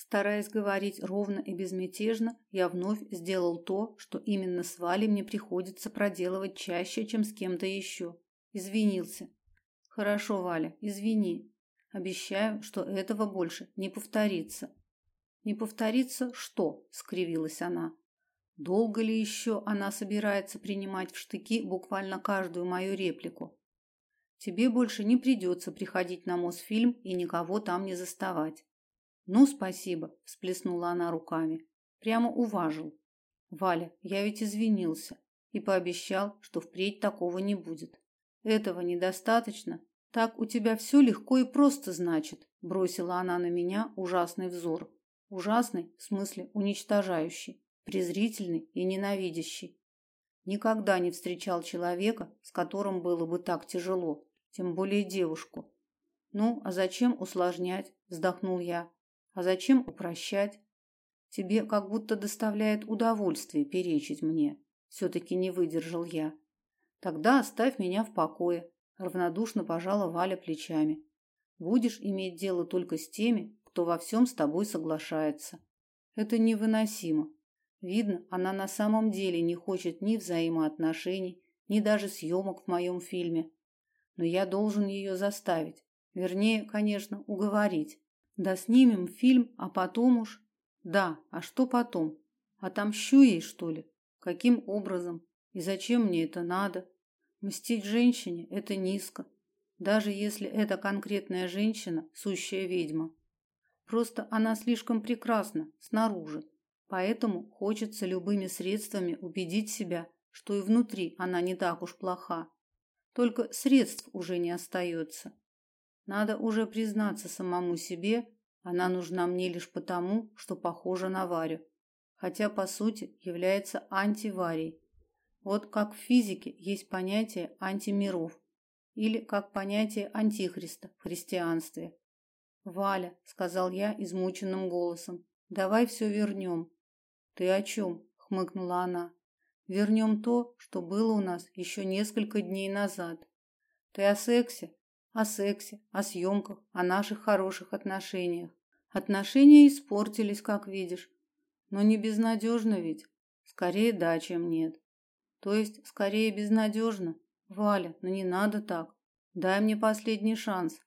Стараясь говорить ровно и безмятежно, я вновь сделал то, что именно с Валей мне приходится проделывать чаще, чем с кем-то еще. Извинился. Хорошо, Валя, извини. Обещаю, что этого больше не повторится. Не повторится что? скривилась она. Долго ли еще она собирается принимать в штыки буквально каждую мою реплику? Тебе больше не придется приходить на Мосфильм и никого там не заставать. Ну, спасибо, всплеснула она руками. Прямо уважил. Валя, я ведь извинился и пообещал, что впредь такого не будет. Этого недостаточно. Так у тебя все легко и просто, значит, бросила она на меня ужасный взор. Ужасный в смысле уничтожающий презрительный и ненавидящий. Никогда не встречал человека, с которым было бы так тяжело, тем более девушку. Ну, а зачем усложнять, вздохнул я. А зачем упрощать? Тебе как будто доставляет удовольствие перечить мне. все таки не выдержал я. Тогда оставь меня в покое, равнодушно пожала Валя плечами. Будешь иметь дело только с теми, кто во всем с тобой соглашается. Это невыносимо. Видно, она на самом деле не хочет ни взаимоотношений, ни даже съемок в моем фильме. Но я должен ее заставить. Вернее, конечно, уговорить. Да снимем фильм, а потом уж... Да, а что потом? Отомщу ей, что ли? Каким образом? И зачем мне это надо? Мстить женщине – это низко. Даже если это конкретная женщина, сущая ведьма. Просто она слишком прекрасна снаружи, Поэтому хочется любыми средствами убедить себя, что и внутри она не так уж плоха. Только средств уже не остается. Надо уже признаться самому себе, она нужна мне лишь потому, что похожа на Варю, хотя по сути является антиварей. Вот как в физике есть понятие антимиров или как понятие антихриста в христианстве. Валя, сказал я измученным голосом. Давай все вернем. Ты о чем? хмыкнула она. Вернем то, что было у нас еще несколько дней назад. Ты о сексе, о сексе, о съемках, о наших хороших отношениях. Отношения испортились, как видишь. Но не безнадежно ведь. Скорее да, чем нет. То есть, скорее безнадежно. Валя, ну не надо так. Дай мне последний шанс.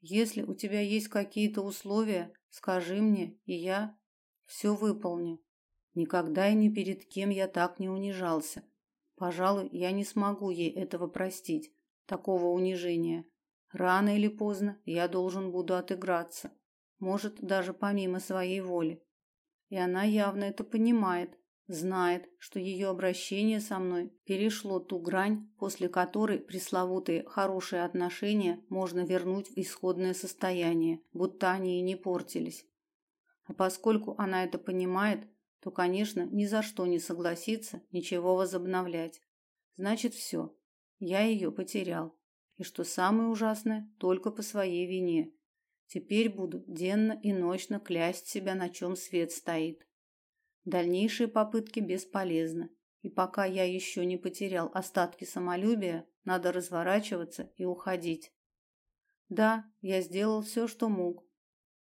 Если у тебя есть какие-то условия, скажи мне, и я все выполню. Никогда и ни перед кем я так не унижался. Пожалуй, я не смогу ей этого простить, такого унижения. Рано или поздно я должен буду отыграться, может, даже помимо своей воли. И она явно это понимает, знает, что ее обращение со мной перешло ту грань, после которой пресловутые хорошие отношения можно вернуть в исходное состояние, будто они и не портились. А поскольку она это понимает, то, конечно, ни за что не согласится ничего возобновлять. Значит, все. Я ее потерял. И что самое ужасное, только по своей вине. Теперь буду денно и ночно клясть себя, на чем свет стоит. Дальнейшие попытки бесполезны. И пока я еще не потерял остатки самолюбия, надо разворачиваться и уходить. Да, я сделал все, что мог.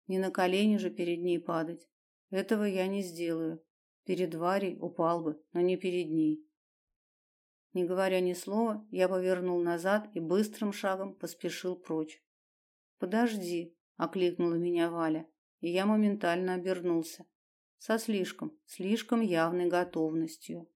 Не на колени же перед ней падать. Этого я не сделаю. Перед Варей упал бы, но не перед ней. Не говоря ни слова, я повернул назад и быстрым шагом поспешил прочь. "Подожди", окликнула меня Валя, и я моментально обернулся со слишком, слишком явной готовностью.